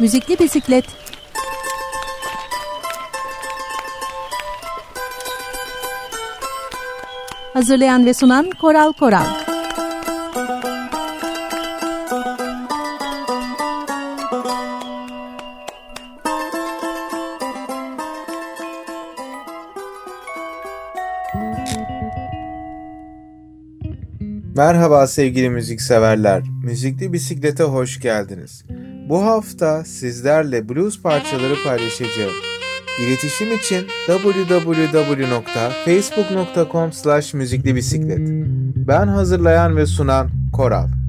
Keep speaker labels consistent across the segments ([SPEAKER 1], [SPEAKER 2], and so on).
[SPEAKER 1] Müzikli bisiklet. Hazırlayan ve sunan Koral Koral.
[SPEAKER 2] Merhaba sevgili müzikseverler. Müzikli Bisiklet'e hoş geldiniz. Bu hafta sizlerle blues parçaları paylaşacağım. İletişim için www.facebook.com slash müziklibisiklet Ben hazırlayan ve sunan Koral.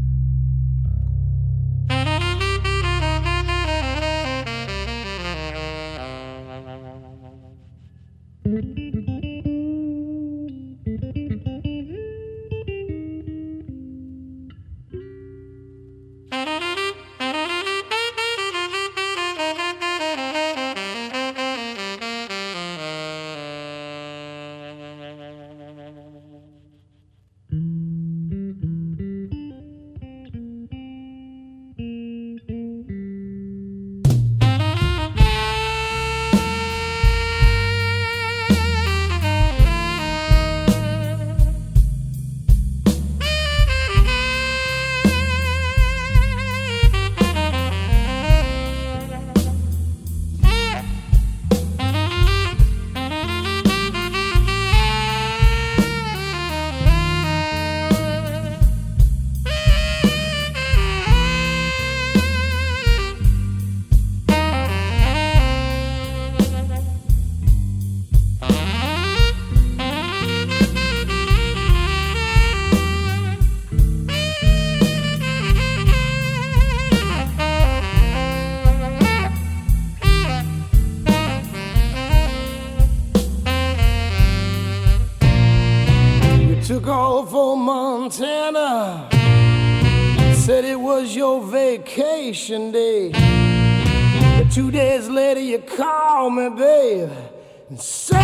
[SPEAKER 3] vacation day. But two days later, you call me, babe, and say,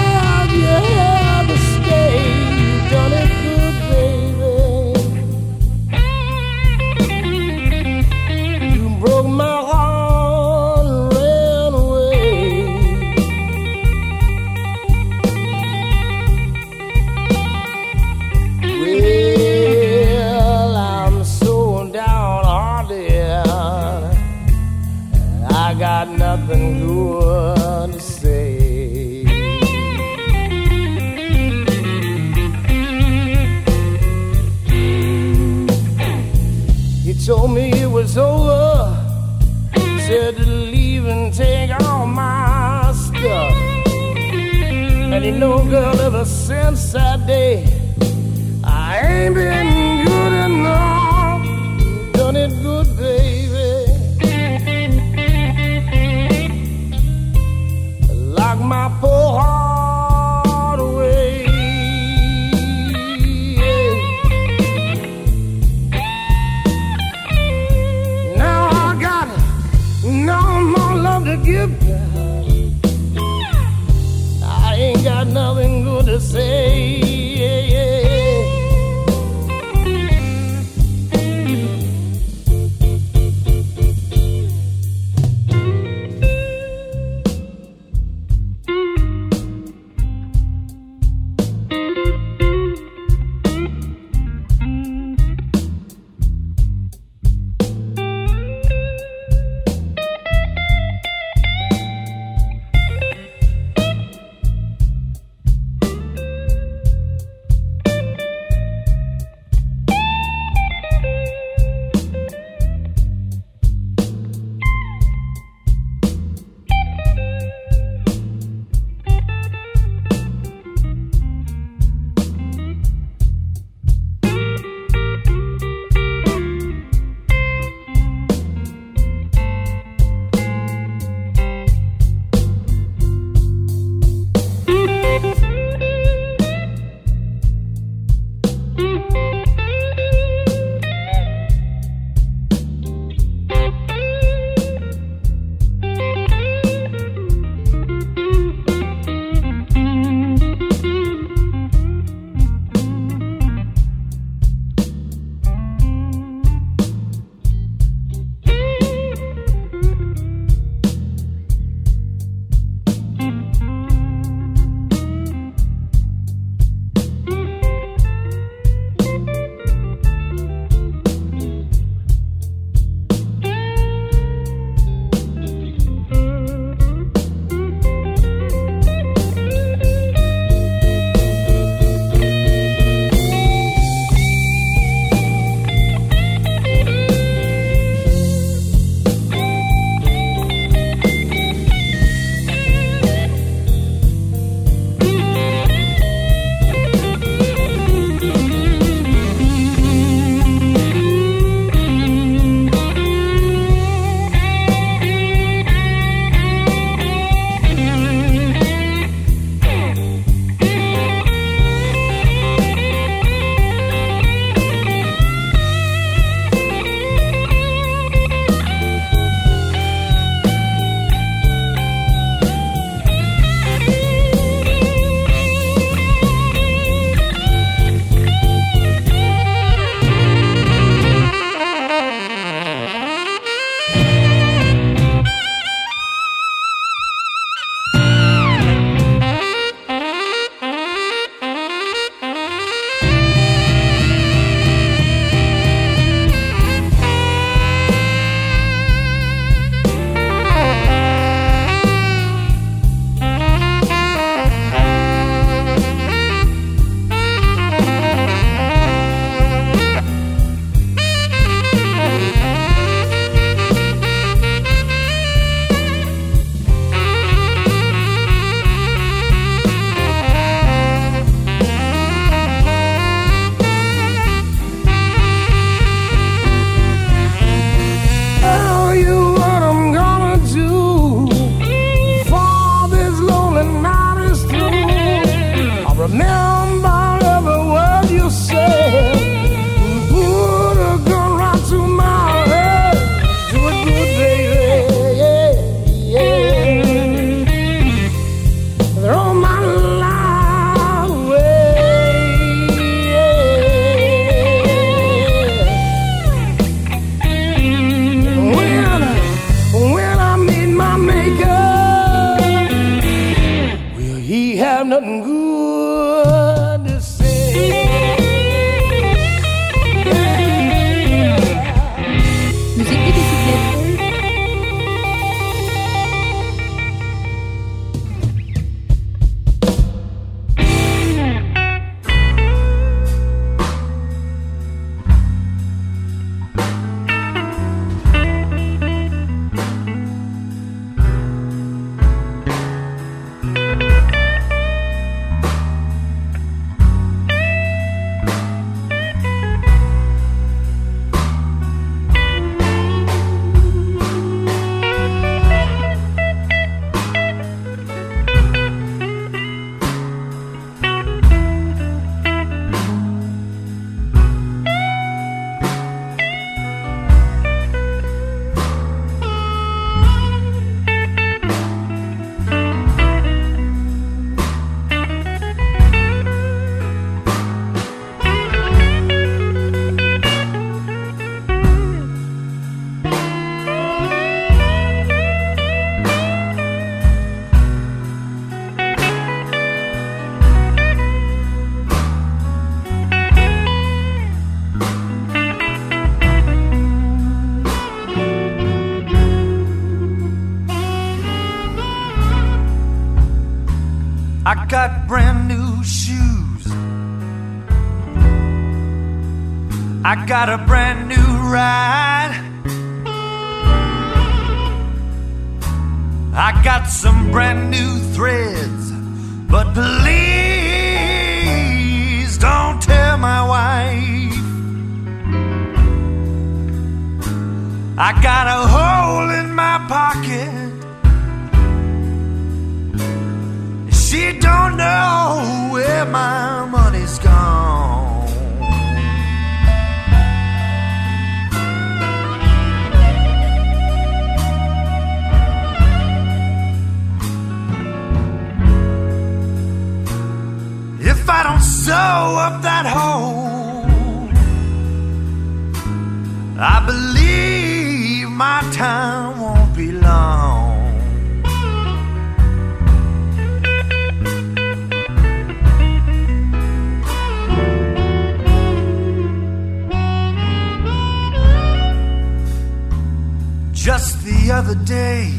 [SPEAKER 4] Just the other day,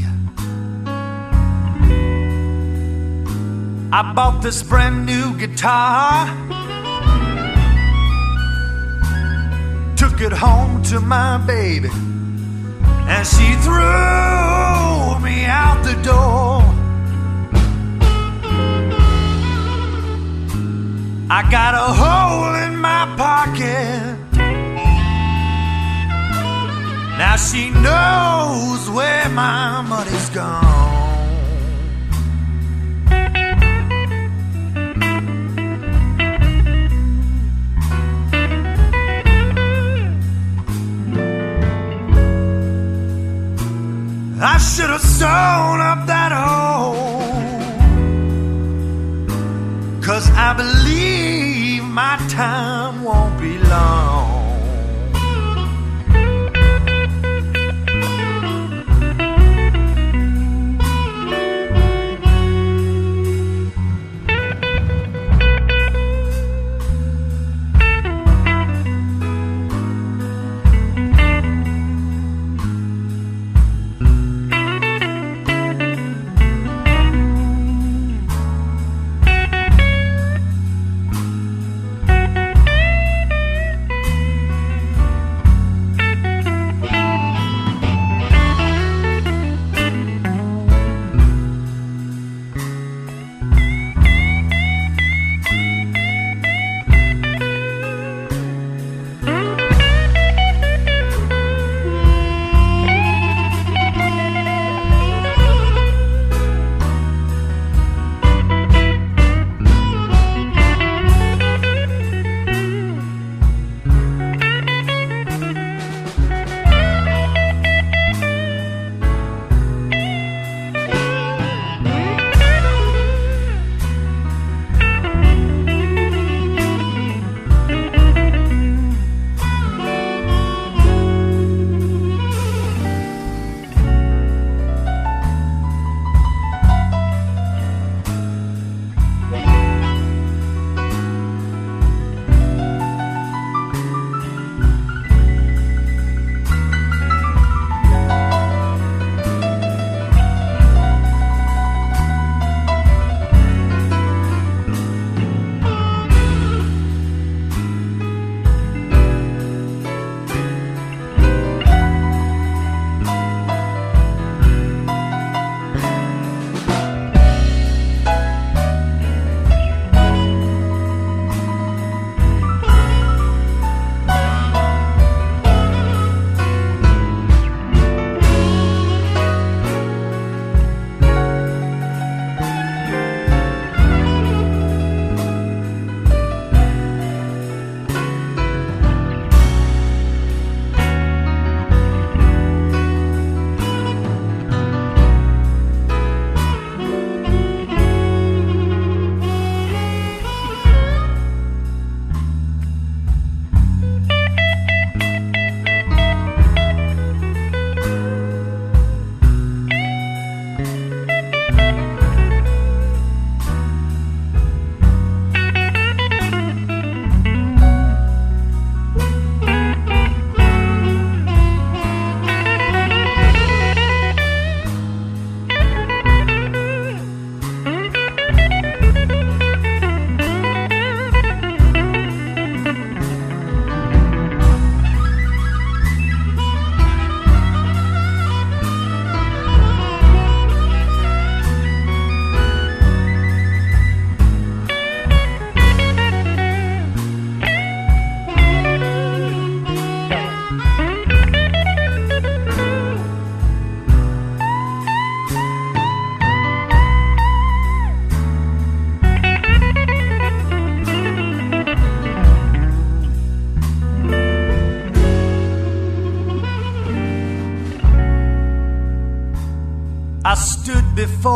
[SPEAKER 4] I bought this brand new guitar. Took it home to my baby, and she threw me out the door. I got a hole in my pocket. Now she knows where my money's gone. I should have sewn up that hole. Cause I believe my time won't be long.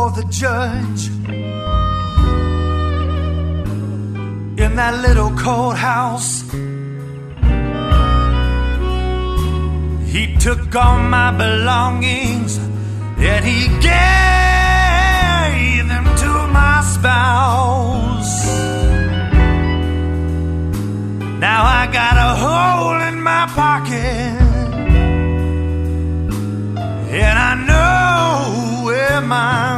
[SPEAKER 4] Before the judge in that little courthouse. He took all my belongings and he gave them to my spouse. Now I got a hole in my pocket, and I know where my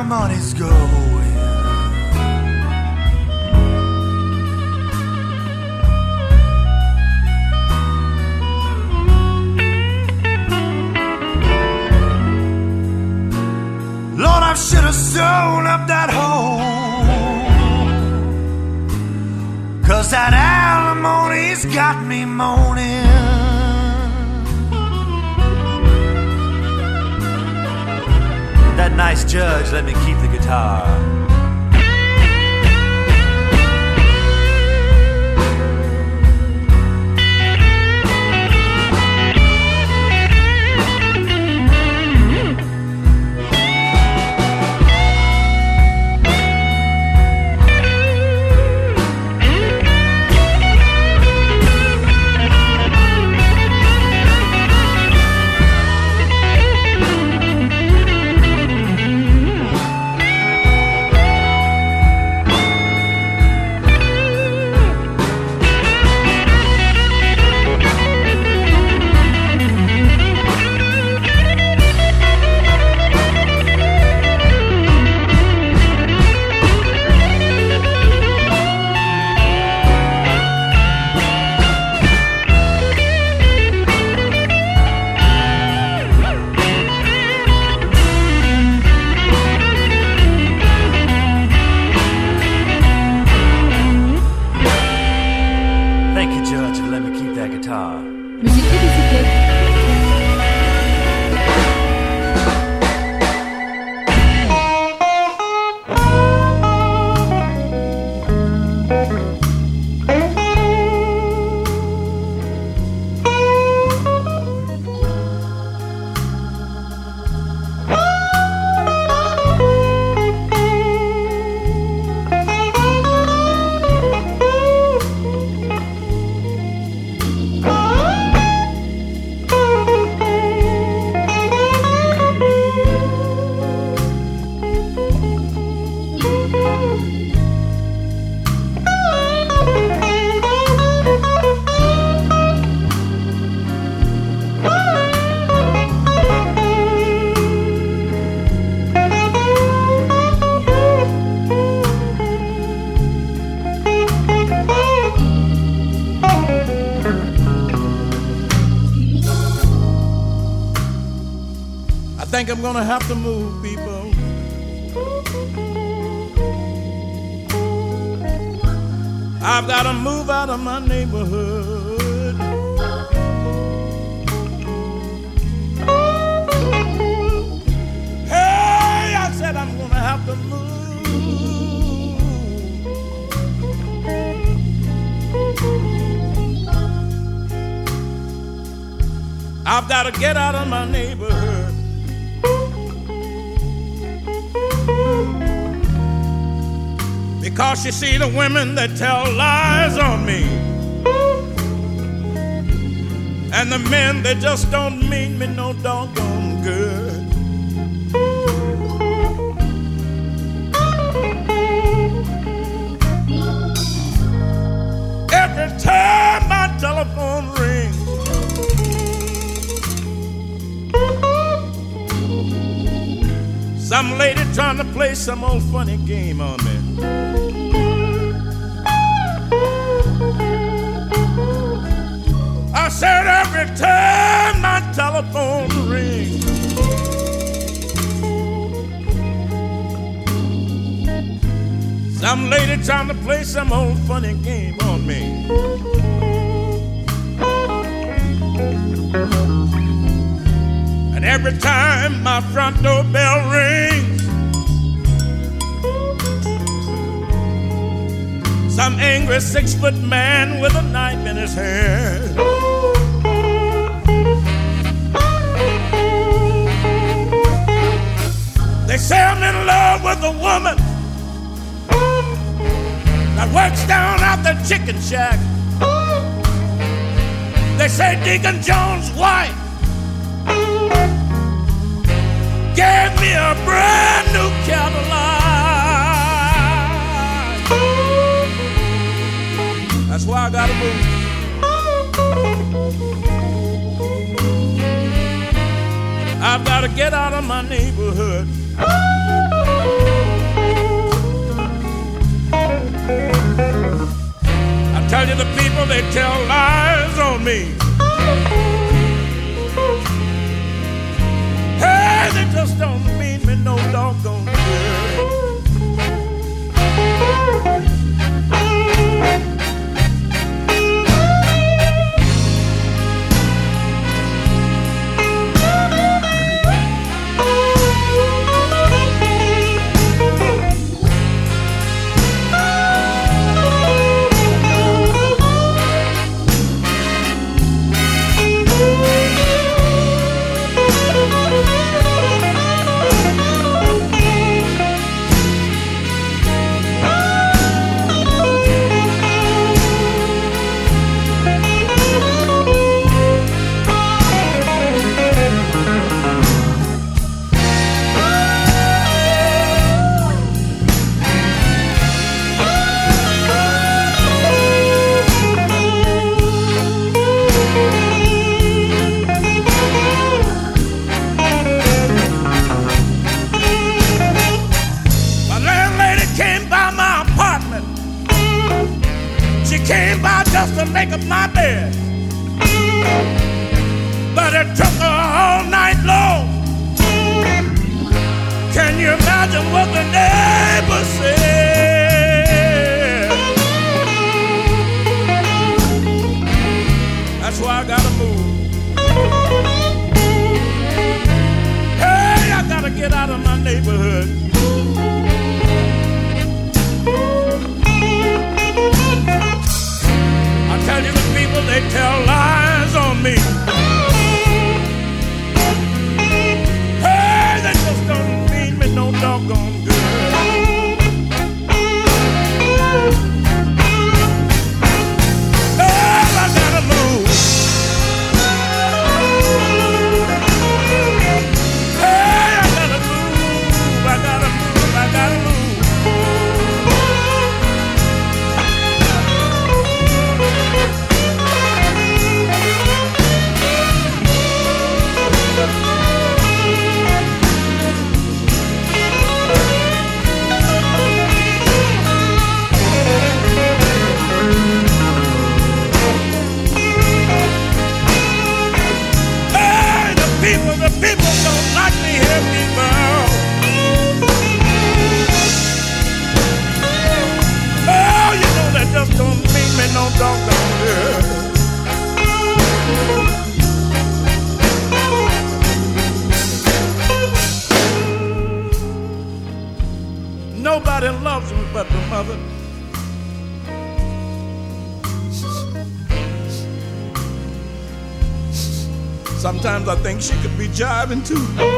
[SPEAKER 4] got me moaning. That nice judge let me keep the guitar.
[SPEAKER 5] Gonna have to move, women that tell lies on me. And the men that just don't mean me no doggone good. Every time my telephone rings, some lady trying to play some old funny game on me. Said every time my telephone rings. Some lady trying to play some old funny game on me. And every time my front door bell rings, some angry six foot man with a knife in his hand. They say I'm in love with a woman that works down at the chicken shack. They say Deacon Jones' wife gave me a brand new Cadillac. That's why I gotta move. I've gotta get out of my neighborhood. I tell you, the people, they tell lies on me. Hey, they just don't mean me no doggone. jiving too.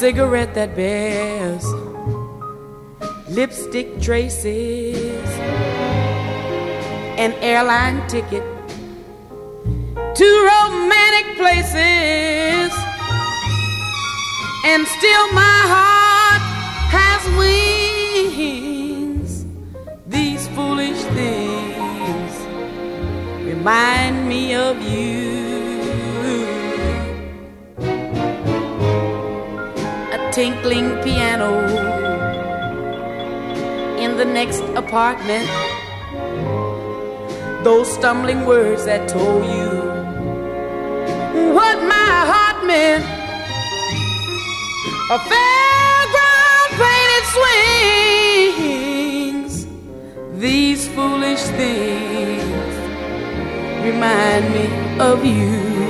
[SPEAKER 6] Cigarette that bears lipstick traces, an airline ticket to romantic places, and still my heart has wings. These foolish things remind me of you. Tinkling piano in the next apartment. Those stumbling words that told you what my heart meant. A fairground painted swings. These foolish things remind me of you.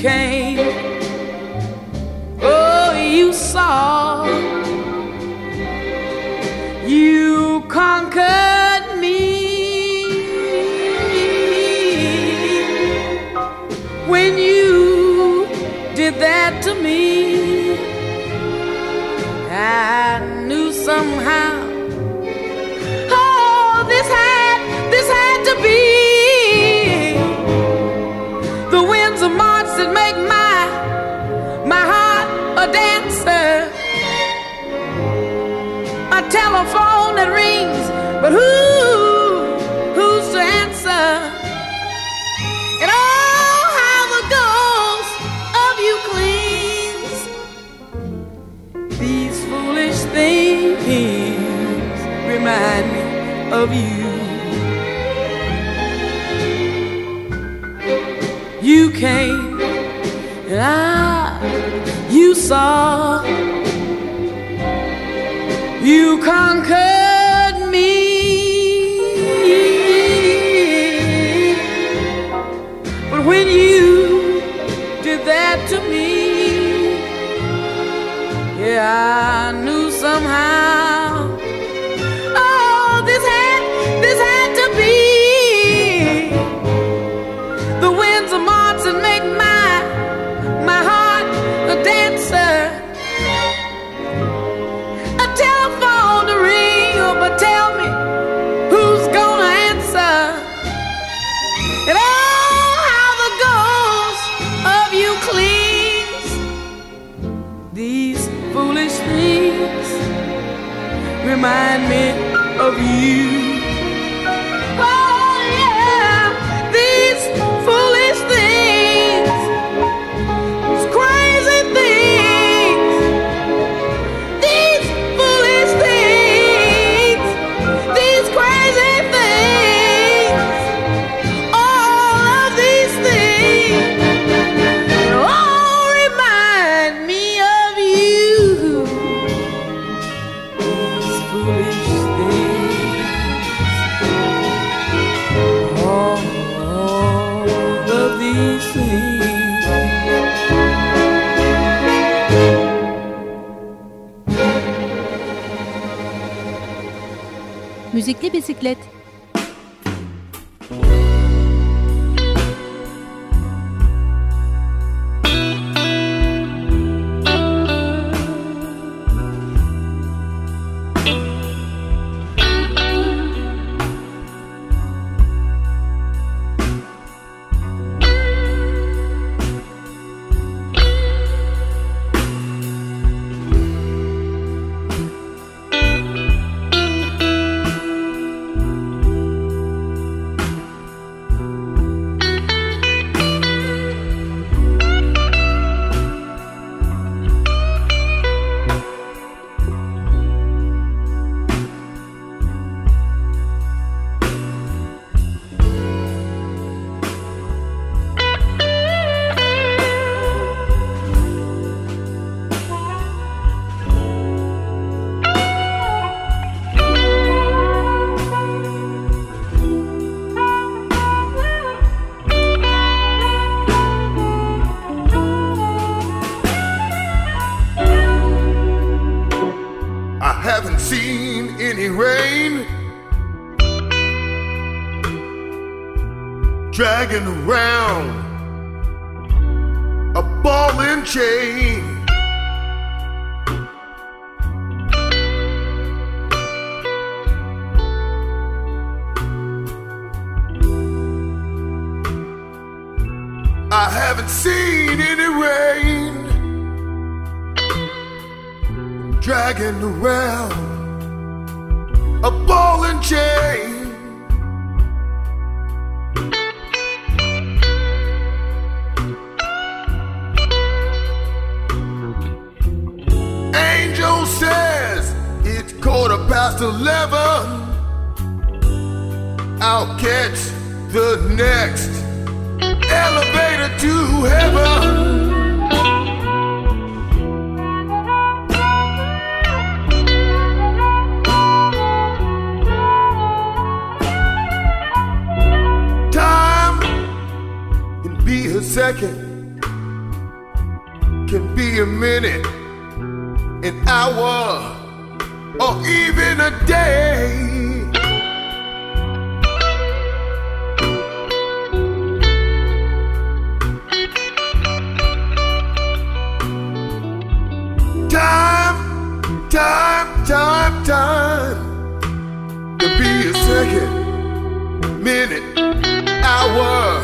[SPEAKER 6] You Oh, you saw. You conquered me when you did that to me. I knew somehow. Of you. You came and I, you saw you conquered
[SPEAKER 7] dragging around a ball and chain. I haven't seen any rain dragging around a ball and chain. Angel says it's quarter past eleven. I'll catch the next elevator to heaven. Second, can be a minute, an hour, or even a day. Time, time, time, time can be a second, minute, hour,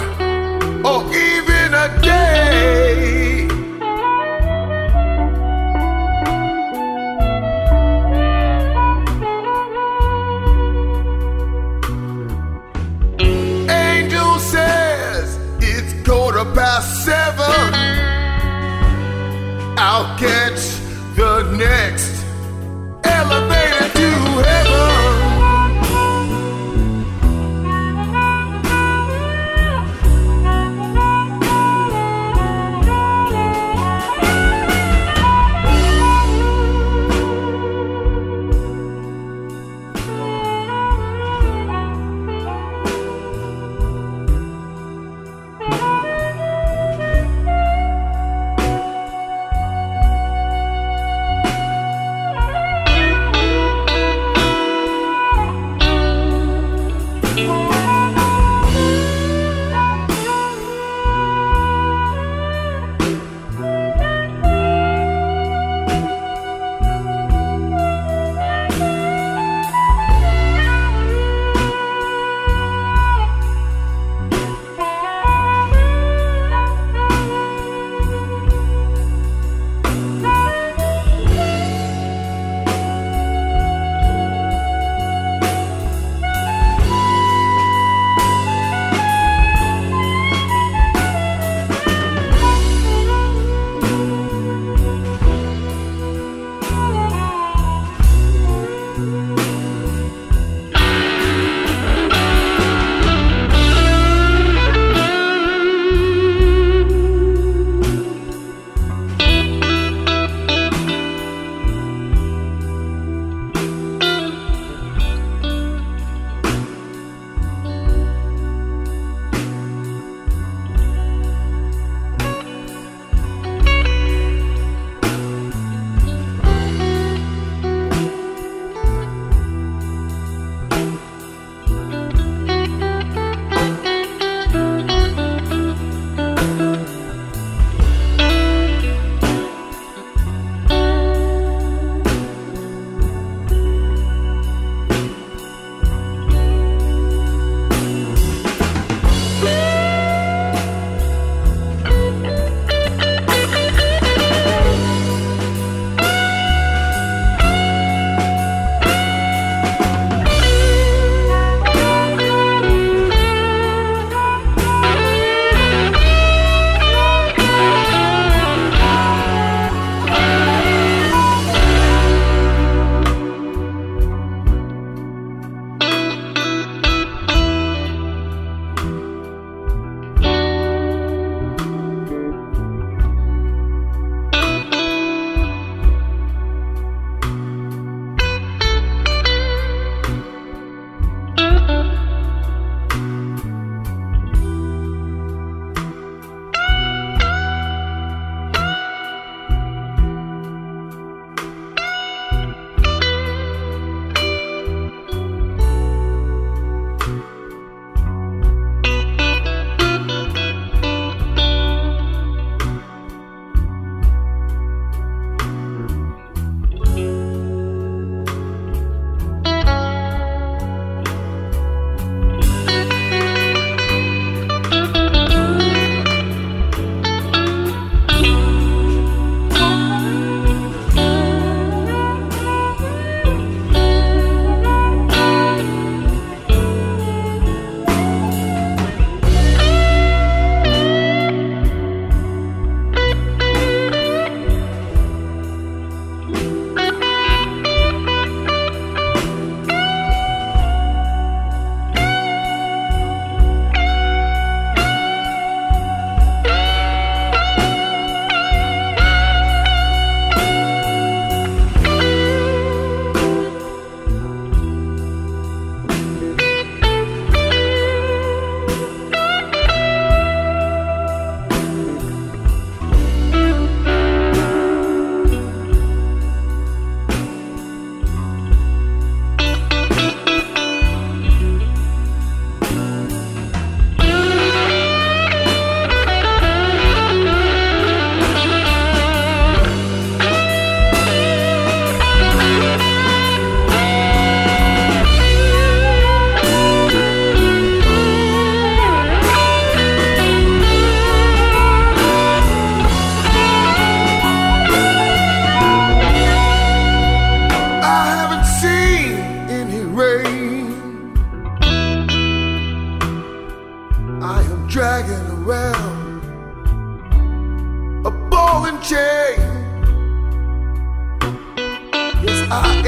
[SPEAKER 5] Yes, I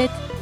[SPEAKER 5] bisiklet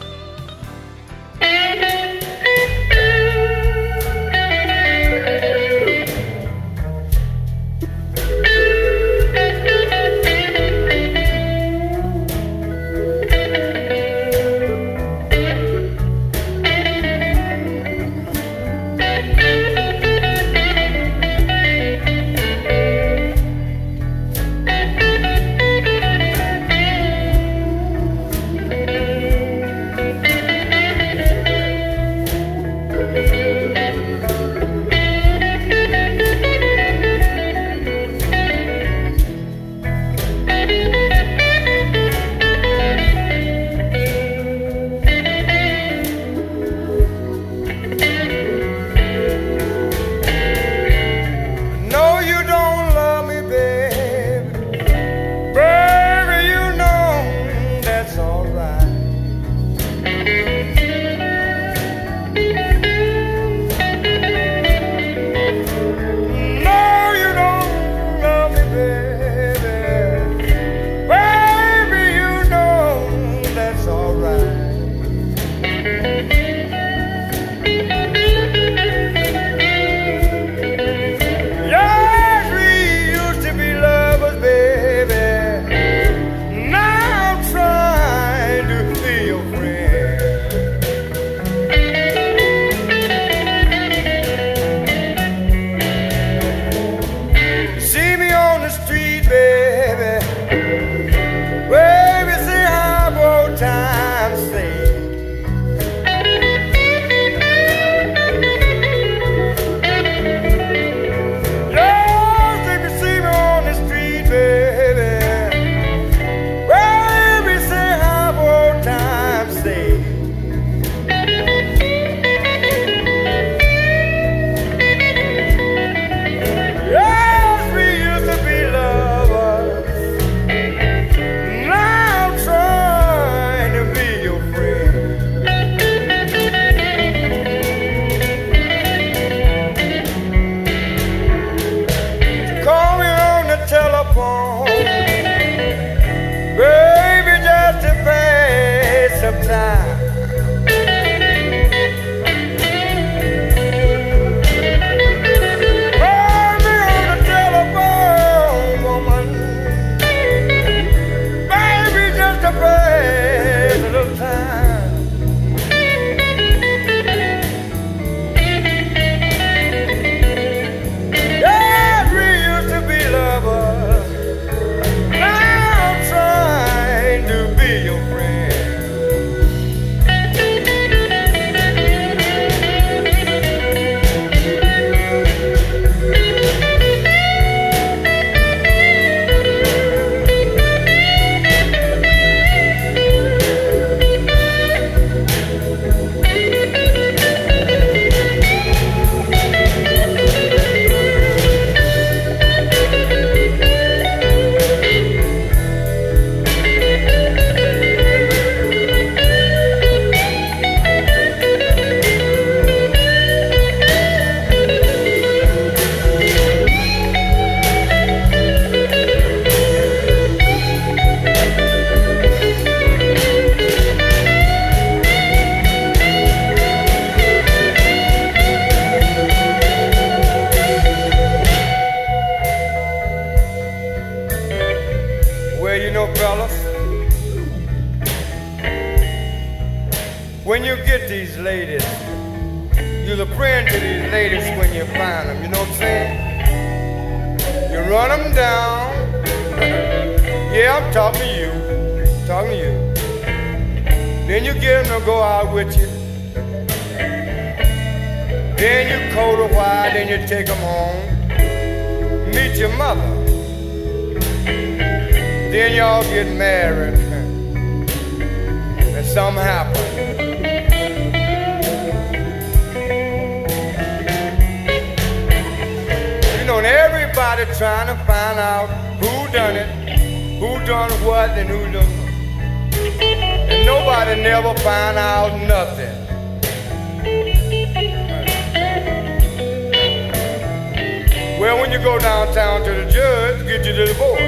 [SPEAKER 5] you go downtown to the
[SPEAKER 8] judge, get you the divorce.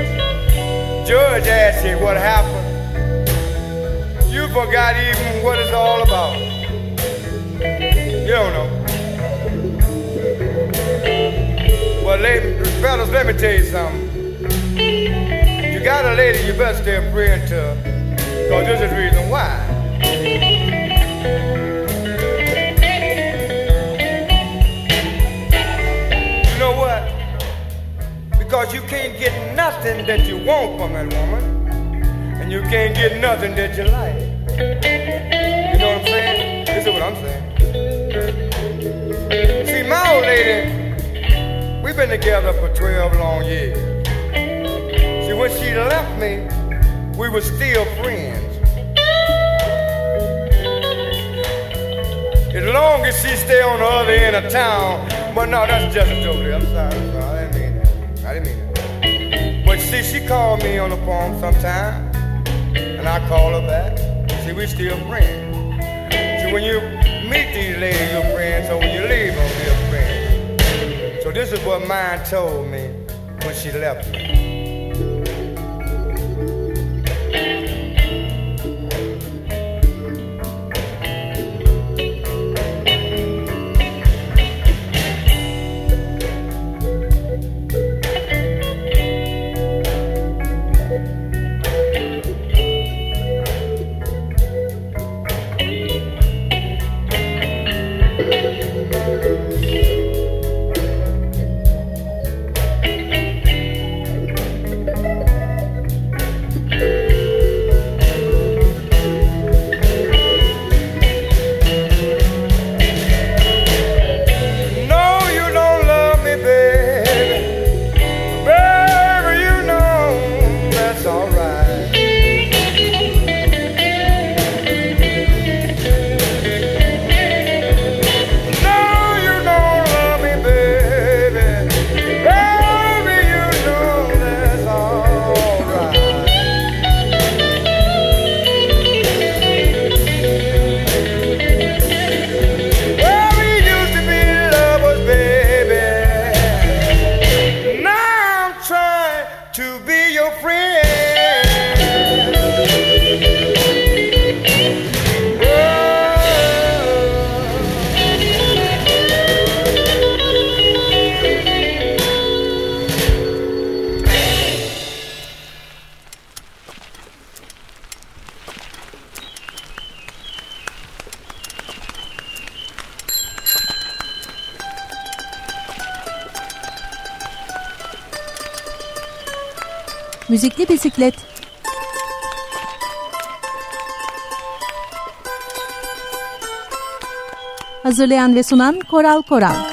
[SPEAKER 8] Judge asks you what
[SPEAKER 9] happened. You forgot even what it's all about. You don't know. Well, ladies, fellas, let me tell you something. You got a lady you better stay praying to, because this is the reason why. Because you can't get nothing that you want from that woman, and you can't get nothing that you like. You know what I'm saying? This is what I'm saying. See, my old lady, we've been together for 12 long years. See, when she left me, we were still friends. As long as she stay on the other end of town, but no, that's just a joke. I'm sorry, I'm sorry. See, she called me on the phone sometime, and I call her back. See, we still friends. See, when you meet these ladies, you're friends, so when you leave oh, them, you're friends. So this is what mine told me when she left me.
[SPEAKER 1] Hazırlayan ve sunan Koral Koral.